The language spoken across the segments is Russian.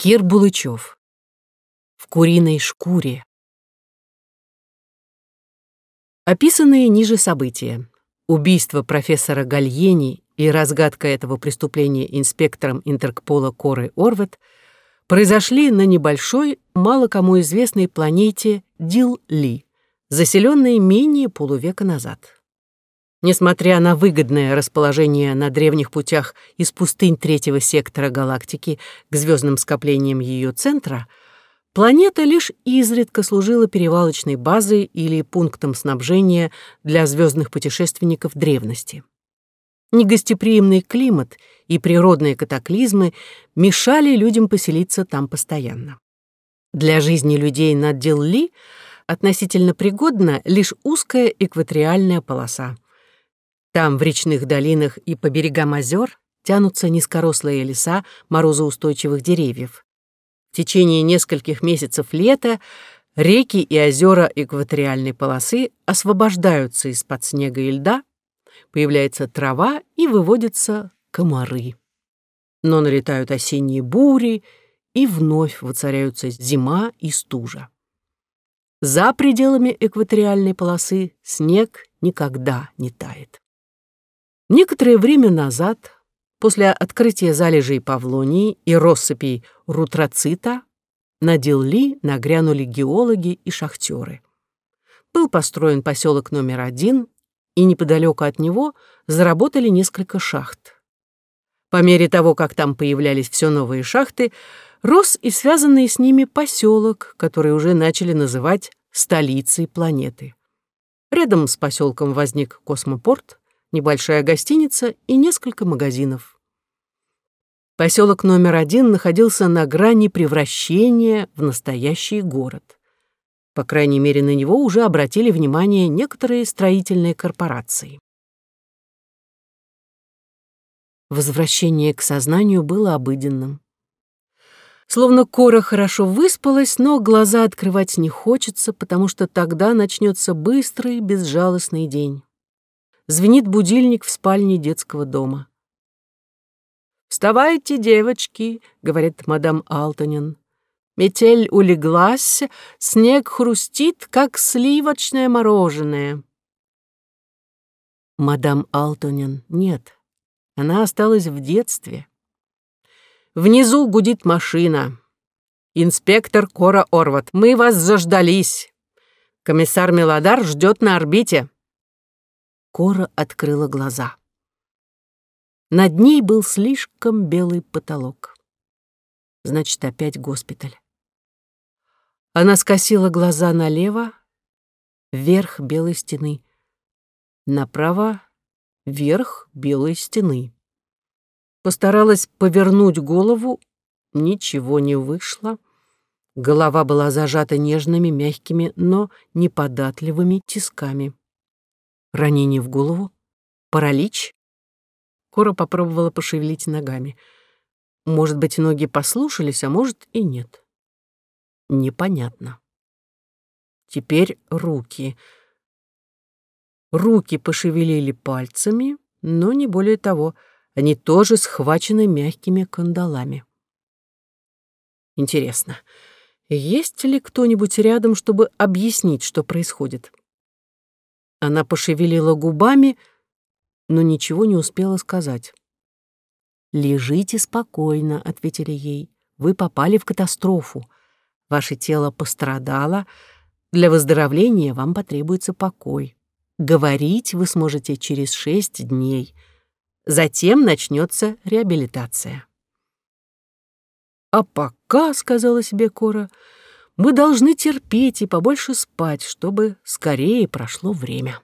Кир Булычев. В куриной шкуре. Описанные ниже события. Убийство профессора Гальени и разгадка этого преступления инспектором Интеркпола Коры Орвет произошли на небольшой, мало кому известной планете Дил-Ли, заселенной менее полувека назад. Несмотря на выгодное расположение на древних путях из пустынь третьего сектора галактики к звездным скоплениям ее центра, планета лишь изредка служила перевалочной базой или пунктом снабжения для звездных путешественников древности. Негостеприимный климат и природные катаклизмы мешали людям поселиться там постоянно. Для жизни людей на Дилли относительно пригодна лишь узкая экваториальная полоса — там, в речных долинах и по берегам озер, тянутся низкорослые леса морозоустойчивых деревьев. В течение нескольких месяцев лета реки и озера экваториальной полосы освобождаются из-под снега и льда, появляется трава и выводятся комары. Но налетают осенние бури, и вновь воцаряются зима и стужа. За пределами экваториальной полосы снег никогда не тает. Некоторое время назад, после открытия залежей павлонии и россыпей рутроцита, на Дилли нагрянули геологи и шахтеры. Был построен поселок номер один, и неподалеку от него заработали несколько шахт. По мере того, как там появлялись все новые шахты, рос и связанный с ними поселок, который уже начали называть столицей планеты. Рядом с поселком возник космопорт, небольшая гостиница и несколько магазинов. Поселок номер один находился на грани превращения в настоящий город. По крайней мере, на него уже обратили внимание некоторые строительные корпорации. Возвращение к сознанию было обыденным. Словно Кора хорошо выспалась, но глаза открывать не хочется, потому что тогда начнется быстрый, безжалостный день звенит будильник в спальне детского дома. «Вставайте, девочки», — говорит мадам Алтонин. «Метель улеглась, снег хрустит, как сливочное мороженое». Мадам Алтонин нет, она осталась в детстве. Внизу гудит машина. «Инспектор Кора Орват, мы вас заждались. Комиссар Мелодар ждет на орбите». Кора открыла глаза. Над ней был слишком белый потолок. Значит, опять госпиталь. Она скосила глаза налево, вверх белой стены. Направо — вверх белой стены. Постаралась повернуть голову, ничего не вышло. Голова была зажата нежными, мягкими, но неподатливыми тисками. Ранение в голову? Паралич? Кора попробовала пошевелить ногами. Может быть, ноги послушались, а может и нет. Непонятно. Теперь руки. Руки пошевелили пальцами, но не более того. Они тоже схвачены мягкими кандалами. Интересно, есть ли кто-нибудь рядом, чтобы объяснить, что происходит? Она пошевелила губами, но ничего не успела сказать. «Лежите спокойно», — ответили ей. «Вы попали в катастрофу. Ваше тело пострадало. Для выздоровления вам потребуется покой. Говорить вы сможете через шесть дней. Затем начнется реабилитация». «А пока», — сказала себе Кора, — мы должны терпеть и побольше спать, чтобы скорее прошло время.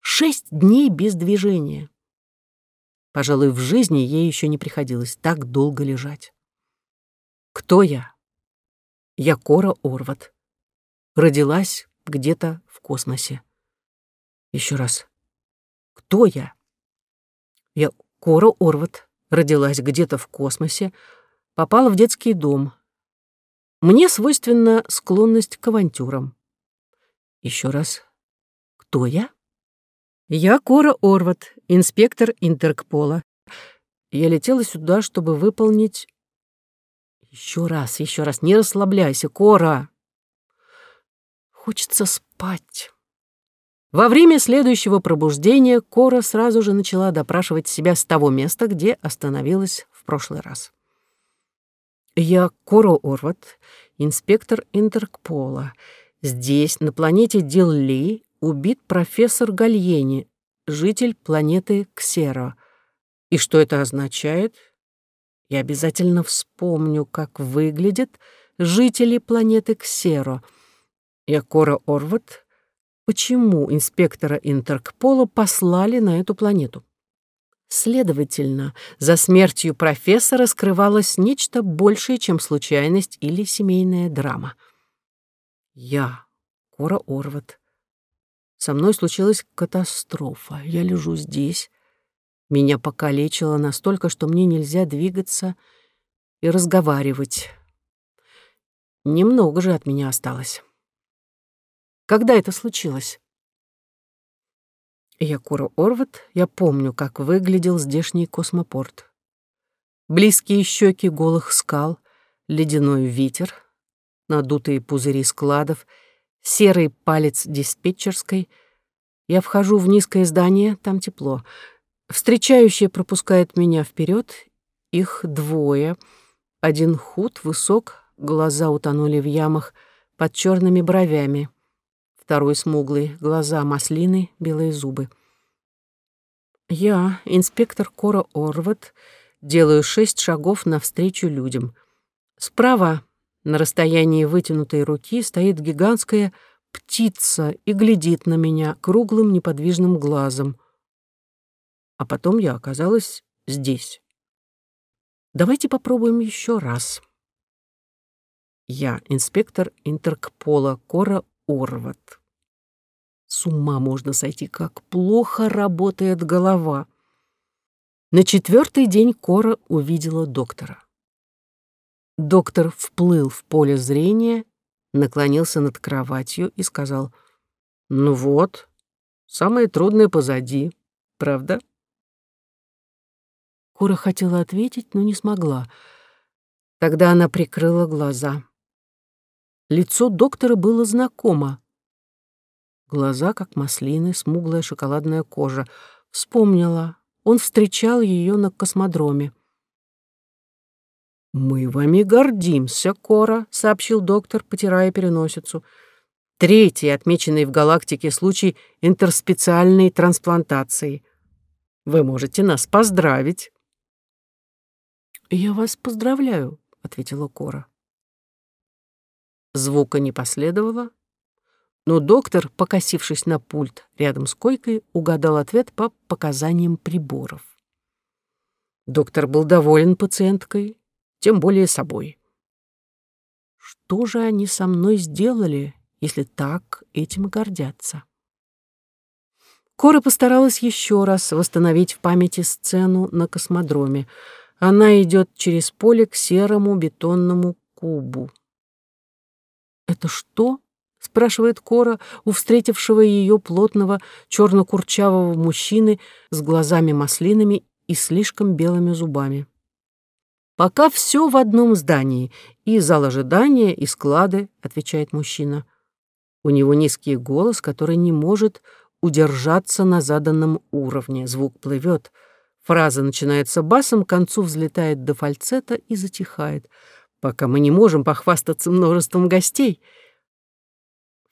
Шесть дней без движения. Пожалуй, в жизни ей еще не приходилось так долго лежать. Кто я? Я Кора Орват. Родилась где-то в космосе. Еще раз. Кто я? Я Кора Орват. Родилась где-то в космосе. Попала в детский дом. Мне свойственна склонность к авантюрам. Еще раз. Кто я? Я Кора Орват, инспектор Интеркпола. Я летела сюда, чтобы выполнить... Еще раз, еще раз, не расслабляйся, Кора. Хочется спать. Во время следующего пробуждения Кора сразу же начала допрашивать себя с того места, где остановилась в прошлый раз. «Я Кора Орват, инспектор Интеркпола. Здесь, на планете Дилли, убит профессор Гальени, житель планеты Ксеро. И что это означает? Я обязательно вспомню, как выглядят жители планеты Ксеро. Я Кора Орват, почему инспектора Интеркпола послали на эту планету. Следовательно, за смертью профессора скрывалось нечто большее, чем случайность или семейная драма. Я, Кора Орват. Со мной случилась катастрофа. Я лежу здесь. Меня покалечило настолько, что мне нельзя двигаться и разговаривать. Немного же от меня осталось. Когда это случилось? Я Кура Орват, я помню, как выглядел здешний космопорт. Близкие щеки голых скал, ледяной ветер, надутые пузыри складов, серый палец диспетчерской. Я вхожу в низкое здание, там тепло. Встречающие пропускают меня вперед. Их двое. Один худ, высок, глаза утонули в ямах под черными бровями второй смуглый, глаза маслины, белые зубы. Я, инспектор Кора Орват, делаю шесть шагов навстречу людям. Справа, на расстоянии вытянутой руки, стоит гигантская птица и глядит на меня круглым неподвижным глазом. А потом я оказалась здесь. Давайте попробуем еще раз. Я инспектор Интеркпола Кора Орват. С ума можно сойти, как плохо работает голова. На четвертый день Кора увидела доктора. Доктор вплыл в поле зрения, наклонился над кроватью и сказал, «Ну вот, самое трудное позади, правда?» Кора хотела ответить, но не смогла. Тогда она прикрыла глаза. Лицо доктора было знакомо. Глаза, как маслины, смуглая шоколадная кожа. Вспомнила. Он встречал ее на космодроме. «Мы вами гордимся, Кора», — сообщил доктор, потирая переносицу. «Третий, отмеченный в галактике случай интерспециальной трансплантации. Вы можете нас поздравить». «Я вас поздравляю», — ответила Кора. Звука не последовало, но доктор, покосившись на пульт рядом с койкой, угадал ответ по показаниям приборов. Доктор был доволен пациенткой, тем более собой. Что же они со мной сделали, если так этим гордятся? Кора постаралась еще раз восстановить в памяти сцену на космодроме. Она идет через поле к серому бетонному кубу. «Это что?» — спрашивает Кора у встретившего ее плотного черно-курчавого мужчины с глазами-маслинами и слишком белыми зубами. «Пока все в одном здании, и зал ожидания, и склады», — отвечает мужчина. У него низкий голос, который не может удержаться на заданном уровне. Звук плывет. Фраза начинается басом, к концу взлетает до фальцета и затихает — пока мы не можем похвастаться множеством гостей.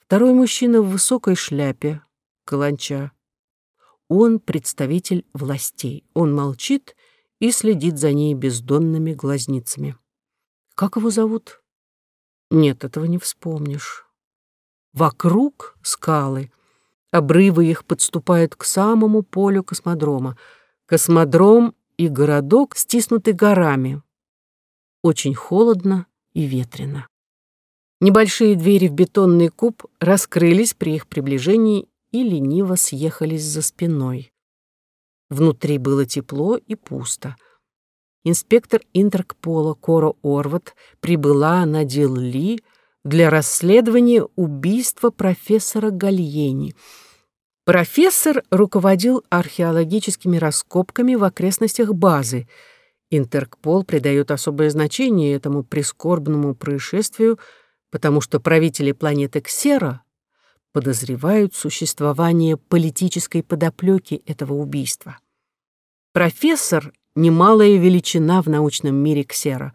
Второй мужчина в высокой шляпе, каланча. Он представитель властей. Он молчит и следит за ней бездонными глазницами. Как его зовут? Нет, этого не вспомнишь. Вокруг скалы. Обрывы их подступают к самому полю космодрома. Космодром и городок стиснуты горами, очень холодно и ветрено. Небольшие двери в бетонный куб раскрылись при их приближении и лениво съехались за спиной. Внутри было тепло и пусто. Инспектор Интеркпола Кора Орват прибыла на Дилли для расследования убийства профессора Гальени. Профессор руководил археологическими раскопками в окрестностях базы — Интерпол придает особое значение этому прискорбному происшествию, потому что правители планеты Ксера подозревают существование политической подоплеки этого убийства. Профессор — немалая величина в научном мире Ксера.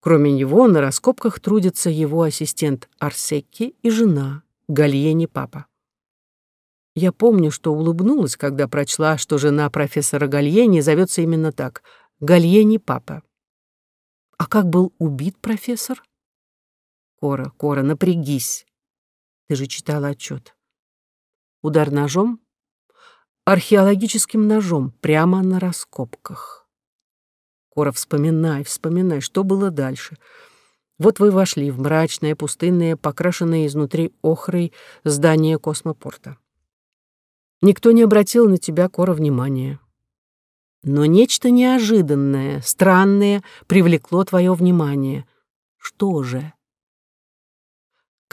Кроме него на раскопках трудится его ассистент Арсекки и жена Гальени Папа. Я помню, что улыбнулась, когда прочла, что жена профессора Гальени зовется именно так — Гальени Папа. А как был убит профессор? Кора, Кора, напрягись. Ты же читала отчет. Удар ножом? Археологическим ножом, прямо на раскопках. Кора, вспоминай, вспоминай, что было дальше. Вот вы вошли в мрачное, пустынное, покрашенное изнутри охрой здание космопорта. Никто не обратил на тебя, Кора, внимания. Но нечто неожиданное, странное привлекло твое внимание. Что же?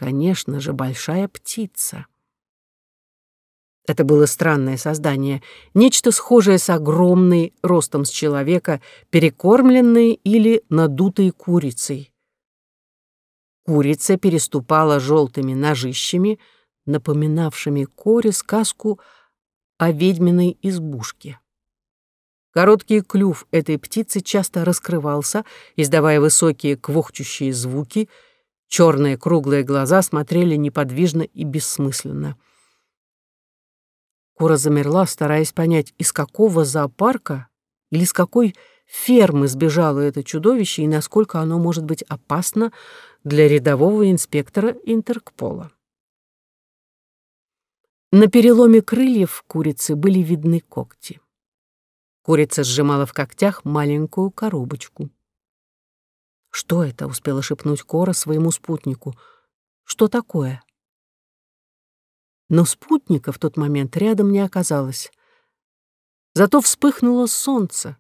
Конечно же, большая птица. Это было странное создание, нечто схожее с огромной, ростом с человека, перекормленной или надутой курицей. Курица переступала желтыми ножищами, напоминавшими коре сказку о ведьминой избушке. Короткий клюв этой птицы часто раскрывался, издавая высокие квохчущие звуки, черные круглые глаза смотрели неподвижно и бессмысленно. Кора замерла, стараясь понять, из какого зоопарка или с какой фермы сбежало это чудовище и насколько оно может быть опасно для рядового инспектора Интеркпола. На переломе крыльев курицы были видны когти. Курица сжимала в когтях маленькую коробочку. «Что это?» — успела шепнуть Кора своему спутнику. «Что такое?» Но спутника в тот момент рядом не оказалось. Зато вспыхнуло солнце.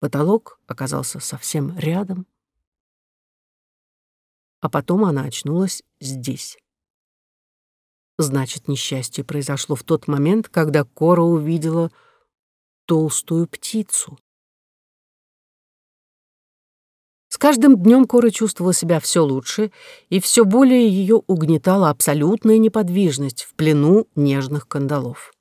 Потолок оказался совсем рядом. А потом она очнулась здесь. Значит, несчастье произошло в тот момент, когда Кора увидела толстую птицу. Каждым днем Кора чувствовала себя все лучше, и все более ее угнетала абсолютная неподвижность в плену нежных кандалов.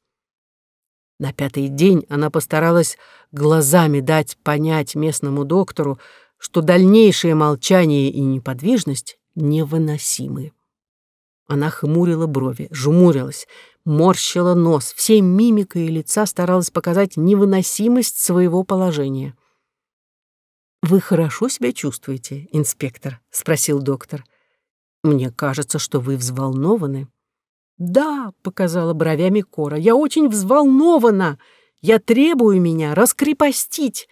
На пятый день она постаралась глазами дать понять местному доктору, что дальнейшее молчание и неподвижность невыносимы. Она хмурила брови, жмурилась, морщила нос, всей мимикой лица старалась показать невыносимость своего положения. «Вы хорошо себя чувствуете, инспектор?» — спросил доктор. «Мне кажется, что вы взволнованы». «Да», — показала бровями Кора, — «я очень взволнована. Я требую меня раскрепостить».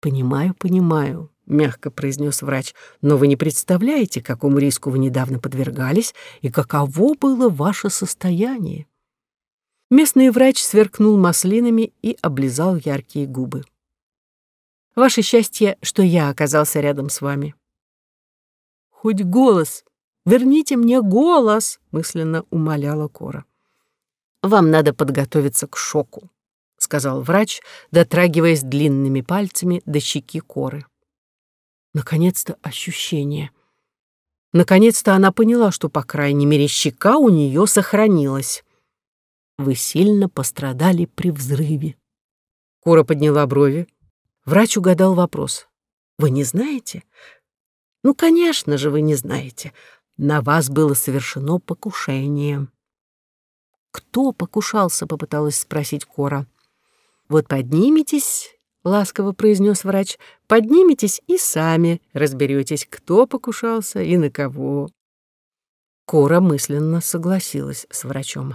«Понимаю, понимаю. — мягко произнес врач, «но вы не представляете, какому риску вы недавно подвергались и каково было ваше состояние». Местный врач сверкнул маслинами и облизал яркие губы. «Ваше счастье, что я оказался рядом с вами». «Хоть голос! Верните мне голос!» — мысленно умоляла Кора. «Вам надо подготовиться к шоку», — сказал врач, дотрагиваясь длинными пальцами до щеки Коры. Наконец-то ощущение. Наконец-то она поняла, что, по крайней мере, щека у нее сохранилась. Вы сильно пострадали при взрыве. Кора подняла брови. Врач угадал вопрос. Вы не знаете? Ну, конечно же, вы не знаете. На вас было совершено покушение. Кто покушался, попыталась спросить Кора. Вот поднимитесь ласково произнес врач, поднимитесь и сами разберетесь, кто покушался и на кого. Кора мысленно согласилась с врачом.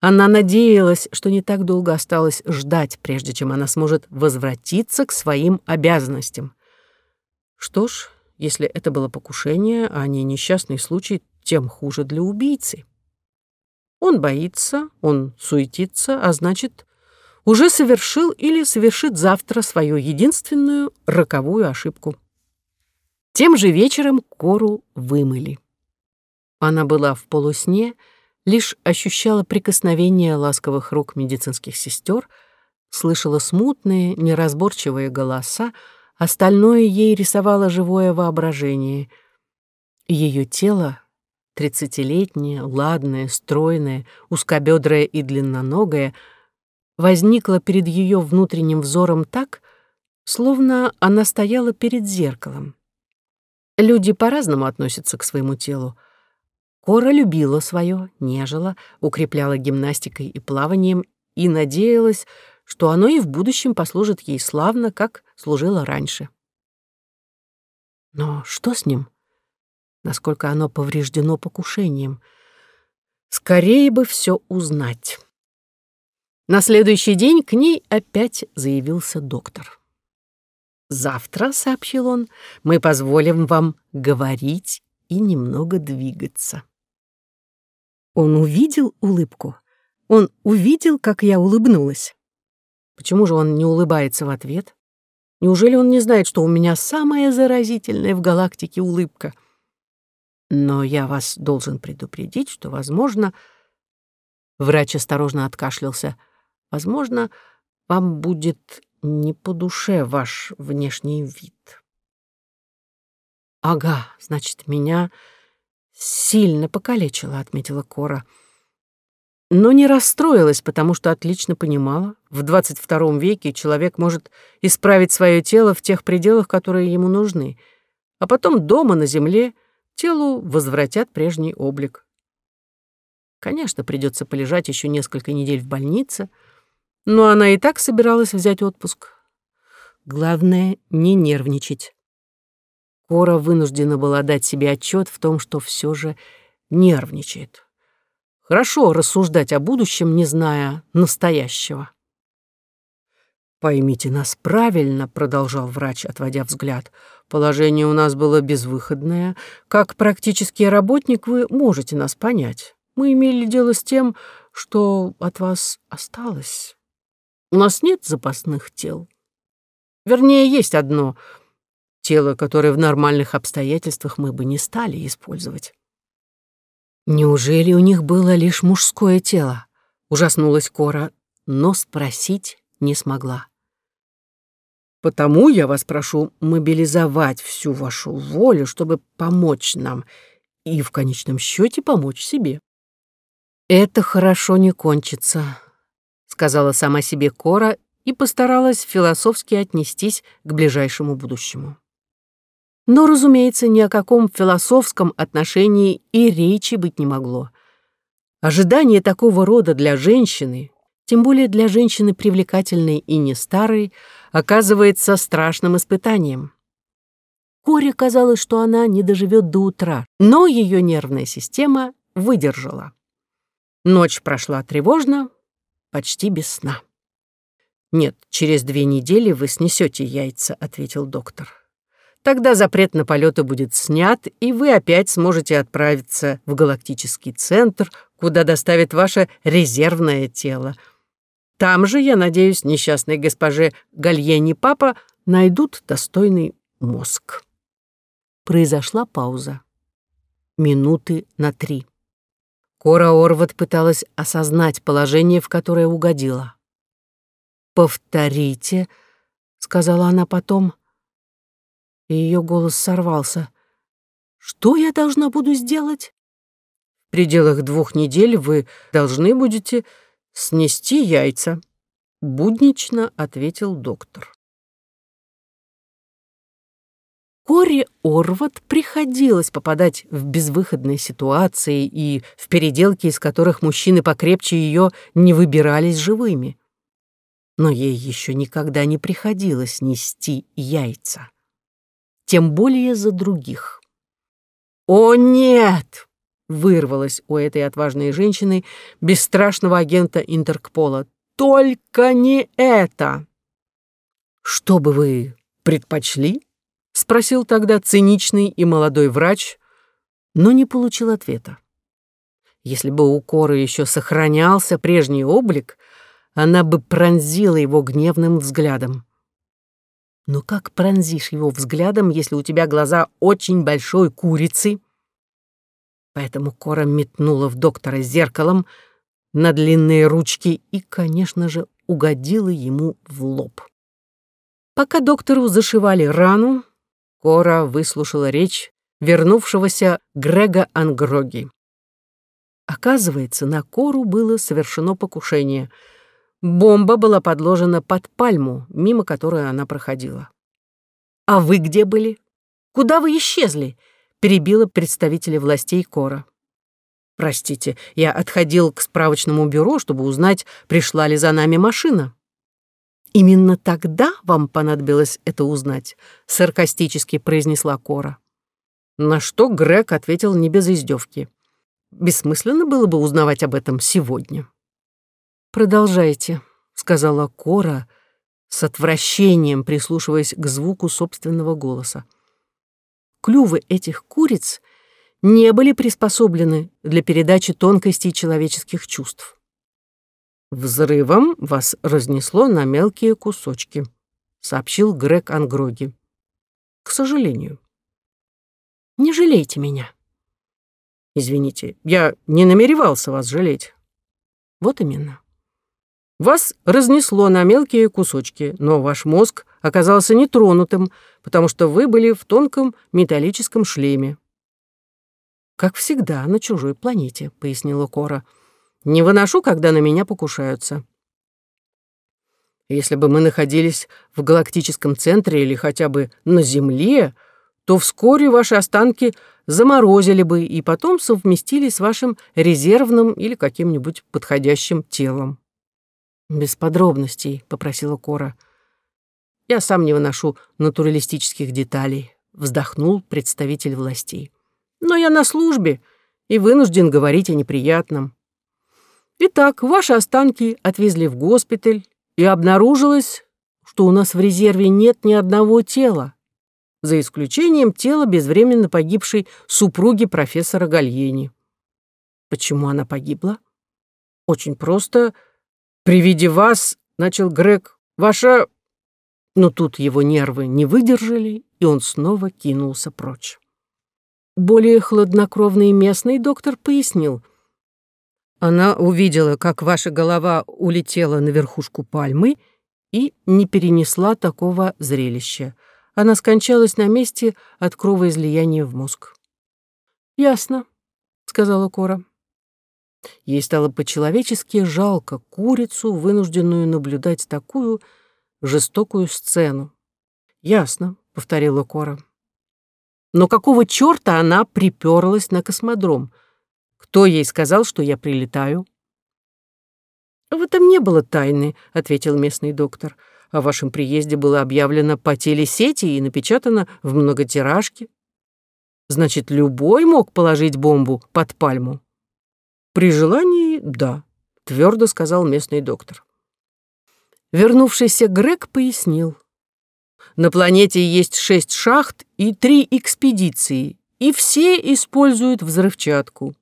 Она надеялась, что не так долго осталось ждать, прежде чем она сможет возвратиться к своим обязанностям. Что ж, если это было покушение, а не несчастный случай, тем хуже для убийцы. Он боится, он суетится, а значит, уже совершил или совершит завтра свою единственную роковую ошибку. Тем же вечером Кору вымыли. Она была в полусне, лишь ощущала прикосновение ласковых рук медицинских сестер, слышала смутные, неразборчивые голоса, остальное ей рисовало живое воображение. Ее тело, тридцатилетнее, ладное, стройное, узкобедрое и длинноногое, возникло перед ее внутренним взором так, словно она стояла перед зеркалом. Люди по-разному относятся к своему телу. Кора любила свое, нежила, укрепляла гимнастикой и плаванием и надеялась, что оно и в будущем послужит ей славно, как служило раньше. Но что с ним? Насколько оно повреждено покушением? Скорее бы все узнать. На следующий день к ней опять заявился доктор. «Завтра», — сообщил он, — «мы позволим вам говорить и немного двигаться». Он увидел улыбку. Он увидел, как я улыбнулась. Почему же он не улыбается в ответ? Неужели он не знает, что у меня самая заразительная в галактике улыбка? Но я вас должен предупредить, что, возможно... Врач осторожно откашлялся. Возможно, вам будет не по душе ваш внешний вид. Ага, значит, меня сильно покалечило, отметила Кора. Но не расстроилась, потому что отлично понимала, в 22 веке человек может исправить свое тело в тех пределах, которые ему нужны, а потом дома на земле телу возвратят прежний облик. Конечно, придется полежать еще несколько недель в больнице — но она и так собиралась взять отпуск. Главное — не нервничать. Кора вынуждена была дать себе отчет в том, что все же нервничает. Хорошо рассуждать о будущем, не зная настоящего. «Поймите нас правильно», — продолжал врач, отводя взгляд. «Положение у нас было безвыходное. Как практический работник вы можете нас понять. Мы имели дело с тем, что от вас осталось». У нас нет запасных тел. Вернее, есть одно тело, которое в нормальных обстоятельствах мы бы не стали использовать. Неужели у них было лишь мужское тело? Ужаснулась Кора, но спросить не смогла. Потому я вас прошу мобилизовать всю вашу волю, чтобы помочь нам и в конечном счете помочь себе. Это хорошо не кончится, сказала сама себе Кора и постаралась философски отнестись к ближайшему будущему. Но, разумеется, ни о каком философском отношении и речи быть не могло. Ожидание такого рода для женщины, тем более для женщины привлекательной и не старой, оказывается страшным испытанием. Коре казалось, что она не доживет до утра, но ее нервная система выдержала. Ночь прошла тревожно, почти без сна. «Нет, через две недели вы снесете яйца», — ответил доктор. «Тогда запрет на полеты будет снят, и вы опять сможете отправиться в галактический центр, куда доставит ваше резервное тело. Там же, я надеюсь, несчастной госпоже Гальени Папа найдут достойный мозг». Произошла пауза. Минуты на три. Кора Орват пыталась осознать положение, в которое угодила. «Повторите», — сказала она потом. И ее голос сорвался. «Что я должна буду сделать?» «В пределах двух недель вы должны будете снести яйца», — буднично ответил доктор. Коре Орват приходилось попадать в безвыходные ситуации и в переделки, из которых мужчины покрепче ее не выбирались живыми. Но ей еще никогда не приходилось нести яйца. Тем более за других. «О, нет!» — вырвалось у этой отважной женщины бесстрашного агента Интеркпола. «Только не это!» «Что бы вы предпочли?» — спросил тогда циничный и молодой врач, но не получил ответа. Если бы у Коры еще сохранялся прежний облик, она бы пронзила его гневным взглядом. Но как пронзишь его взглядом, если у тебя глаза очень большой курицы? Поэтому Кора метнула в доктора зеркалом на длинные ручки и, конечно же, угодила ему в лоб. Пока доктору зашивали рану, Кора выслушала речь вернувшегося Грега Ангроги. Оказывается, на Кору было совершено покушение. Бомба была подложена под пальму, мимо которой она проходила. «А вы где были? Куда вы исчезли?» — перебила представителя властей Кора. «Простите, я отходил к справочному бюро, чтобы узнать, пришла ли за нами машина». «Именно тогда вам понадобилось это узнать», — саркастически произнесла Кора. На что Грег ответил не без издевки. Бессмысленно было бы узнавать об этом сегодня. «Продолжайте», — сказала Кора, с отвращением прислушиваясь к звуку собственного голоса. Клювы этих куриц не были приспособлены для передачи тонкостей человеческих чувств. «Взрывом вас разнесло на мелкие кусочки», — сообщил Грег Ангроги. «К сожалению». «Не жалейте меня». «Извините, я не намеревался вас жалеть». «Вот именно». Вас разнесло на мелкие кусочки, но ваш мозг оказался нетронутым, потому что вы были в тонком металлическом шлеме. «Как всегда, на чужой планете», — пояснила Кора. Не выношу, когда на меня покушаются. Если бы мы находились в галактическом центре или хотя бы на Земле, то вскоре ваши останки заморозили бы и потом совместили с вашим резервным или каким-нибудь подходящим телом. «Без подробностей», — попросила Кора. «Я сам не выношу натуралистических деталей», — вздохнул представитель властей. «Но я на службе и вынужден говорить о неприятном. Итак, ваши останки отвезли в госпиталь, и обнаружилось, что у нас в резерве нет ни одного тела, за исключением тела безвременно погибшей супруги профессора Гальени. Почему она погибла? Очень просто. При виде вас, начал Грег, ваша... Но тут его нервы не выдержали, и он снова кинулся прочь. Более хладнокровный местный доктор пояснил, она увидела, как ваша голова улетела на верхушку пальмы и не перенесла такого зрелища. Она скончалась на месте от кровоизлияния в мозг. «Ясно», — сказала Кора. Ей стало по-человечески жалко курицу, вынужденную наблюдать такую жестокую сцену. «Ясно», — повторила Кора. «Но какого чёрта она приперлась на космодром?» Кто ей сказал, что я прилетаю?» «В этом не было тайны», — ответил местный доктор. «О вашем приезде было объявлено по телесети и напечатано в многотиражке. Значит, любой мог положить бомбу под пальму?» «При желании — да», — твердо сказал местный доктор. Вернувшийся Грег пояснил. «На планете есть шесть шахт и три экспедиции, и все используют взрывчатку.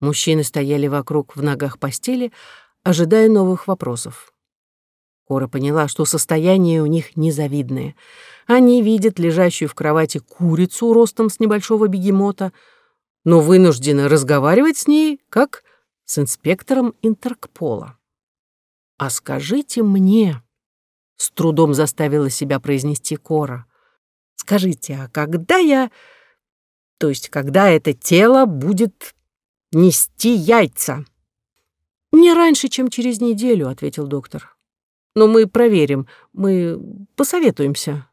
Мужчины стояли вокруг в ногах постели, ожидая новых вопросов. Кора поняла, что состояние у них незавидное. Они видят лежащую в кровати курицу ростом с небольшого бегемота, но вынуждены разговаривать с ней, как с инспектором Интеркпола. «А скажите мне», — с трудом заставила себя произнести Кора, «скажите, а когда я, то есть когда это тело будет нести яйца». «Не раньше, чем через неделю», — ответил доктор. «Но мы проверим, мы посоветуемся».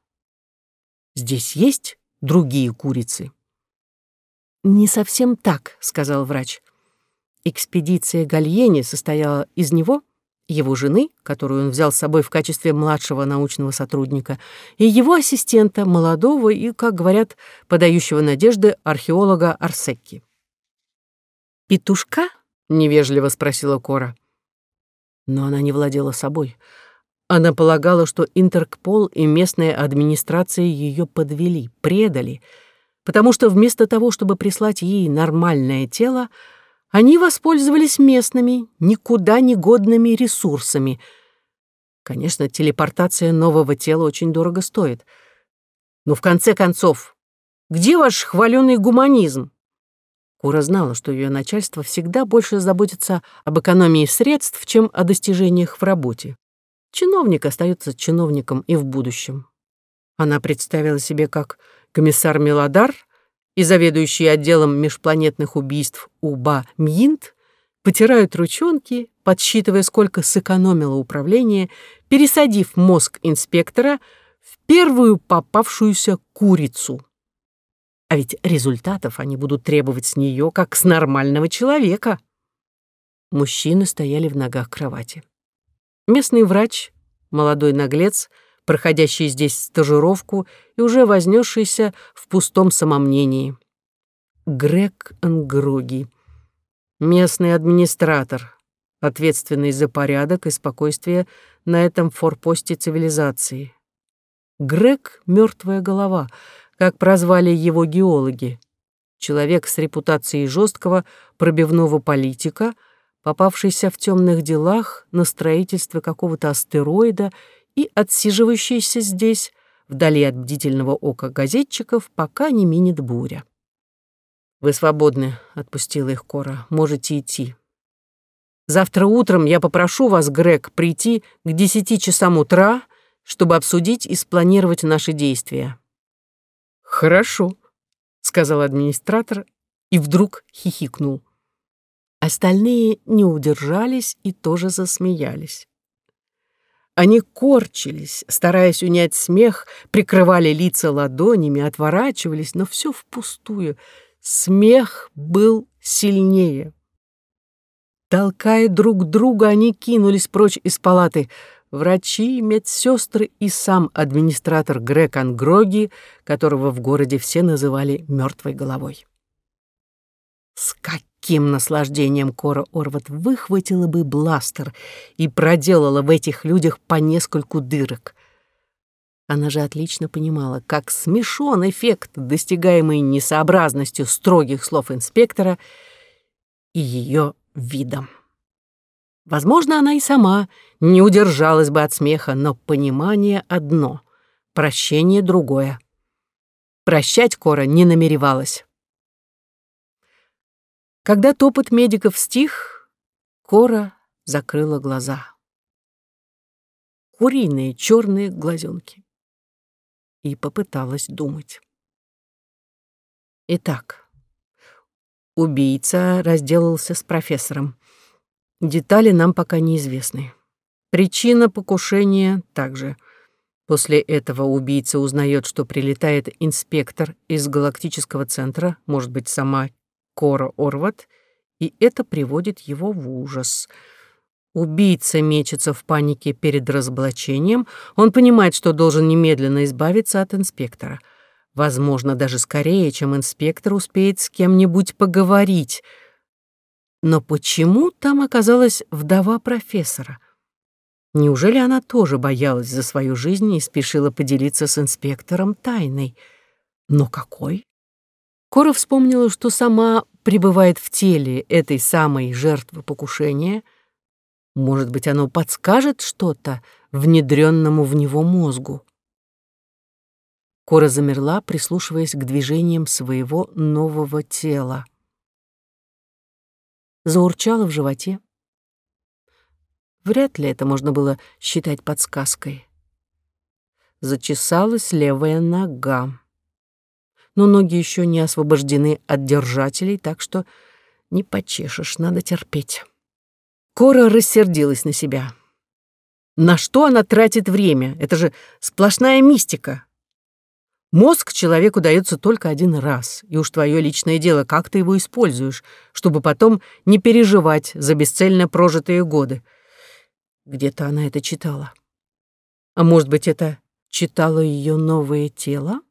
«Здесь есть другие курицы?» «Не совсем так», — сказал врач. Экспедиция Гальени состояла из него, его жены, которую он взял с собой в качестве младшего научного сотрудника, и его ассистента, молодого и, как говорят, подающего надежды археолога Арсекки. «Петушка?» — невежливо спросила Кора. Но она не владела собой. Она полагала, что Интеркпол и местная администрация ее подвели, предали, потому что вместо того, чтобы прислать ей нормальное тело, они воспользовались местными, никуда не годными ресурсами. Конечно, телепортация нового тела очень дорого стоит. Но в конце концов, где ваш хваленый гуманизм? Кура знала, что ее начальство всегда больше заботится об экономии средств, чем о достижениях в работе. Чиновник остается чиновником и в будущем. Она представила себе, как комиссар Мелодар и заведующий отделом межпланетных убийств Уба Мьинт потирают ручонки, подсчитывая, сколько сэкономило управление, пересадив мозг инспектора в первую попавшуюся курицу. А ведь результатов они будут требовать с нее, как с нормального человека. Мужчины стояли в ногах кровати. Местный врач, молодой наглец, проходящий здесь стажировку и уже вознесшийся в пустом самомнении. Грег Ангроги, местный администратор, ответственный за порядок и спокойствие на этом форпосте цивилизации. Грег — мертвая голова, как прозвали его геологи. Человек с репутацией жесткого пробивного политика, попавшийся в темных делах на строительстве какого-то астероида и отсиживающийся здесь, вдали от бдительного ока газетчиков, пока не минет буря. «Вы свободны», — отпустила их Кора, — «можете идти». «Завтра утром я попрошу вас, Грег, прийти к десяти часам утра, чтобы обсудить и спланировать наши действия». «Хорошо», — сказал администратор и вдруг хихикнул. Остальные не удержались и тоже засмеялись. Они корчились, стараясь унять смех, прикрывали лица ладонями, отворачивались, но все впустую. Смех был сильнее. Толкая друг друга, они кинулись прочь из палаты. Врачи, медсестры и сам администратор Грег Ангроги, которого в городе все называли мертвой головой. С каким наслаждением Кора Орват выхватила бы бластер и проделала в этих людях по нескольку дырок. Она же отлично понимала, как смешон эффект, достигаемый несообразностью строгих слов инспектора и ее видом. Возможно, она и сама не удержалась бы от смеха, но понимание одно, прощение другое. Прощать Кора не намеревалась. Когда топот медиков стих, Кора закрыла глаза. Куриные черные глазенки. И попыталась думать. Итак, убийца разделался с профессором. Детали нам пока неизвестны. Причина покушения также. После этого убийца узнает, что прилетает инспектор из галактического центра, может быть, сама Кора Орват, и это приводит его в ужас. Убийца мечется в панике перед разоблачением. Он понимает, что должен немедленно избавиться от инспектора. Возможно, даже скорее, чем инспектор успеет с кем-нибудь поговорить. Но почему там оказалась вдова профессора? Неужели она тоже боялась за свою жизнь и спешила поделиться с инспектором тайной? Но какой? Кора вспомнила, что сама пребывает в теле этой самой жертвы покушения. Может быть, оно подскажет что-то внедренному в него мозгу. Кора замерла, прислушиваясь к движениям своего нового тела. Заурчала в животе. Вряд ли это можно было считать подсказкой. Зачесалась левая нога но ноги еще не освобождены от держателей, так что не почешешь, надо терпеть. Кора рассердилась на себя. На что она тратит время? Это же сплошная мистика. Мозг человеку дается только один раз, и уж твое личное дело, как ты его используешь, чтобы потом не переживать за бесцельно прожитые годы. Где-то она это читала. А может быть, это читало ее новое тело?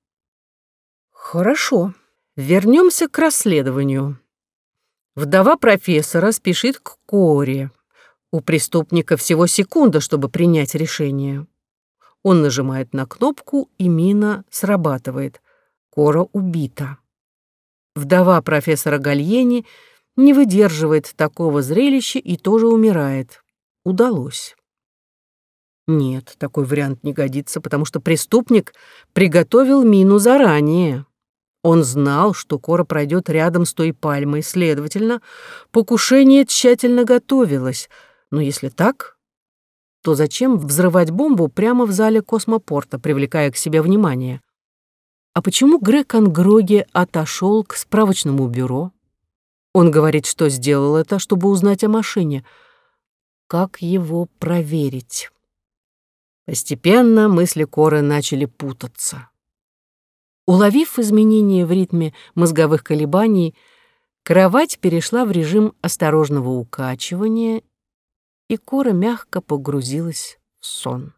Хорошо. Вернемся к расследованию. Вдова профессора спешит к Коре. У преступника всего секунда, чтобы принять решение. Он нажимает на кнопку, и мина срабатывает. Кора убита. Вдова профессора Гальени не выдерживает такого зрелища и тоже умирает. Удалось. Нет, такой вариант не годится, потому что преступник приготовил мину заранее. Он знал, что Кора пройдет рядом с той пальмой, следовательно, покушение тщательно готовилось. Но если так, то зачем взрывать бомбу прямо в зале космопорта, привлекая к себе внимание? А почему Грег Ангроги отошел к справочному бюро? Он говорит, что сделал это, чтобы узнать о машине. Как его проверить? Постепенно мысли Коры начали путаться. Уловив изменения в ритме мозговых колебаний, кровать перешла в режим осторожного укачивания, и Кора мягко погрузилась в сон.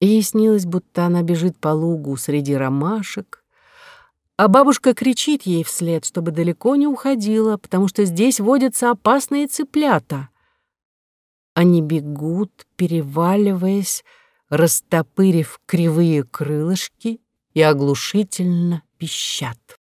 Ей снилось, будто она бежит по лугу среди ромашек, а бабушка кричит ей вслед, чтобы далеко не уходила, потому что здесь водятся опасные цыплята. Они бегут, переваливаясь, растопырив кривые крылышки и оглушительно пищат.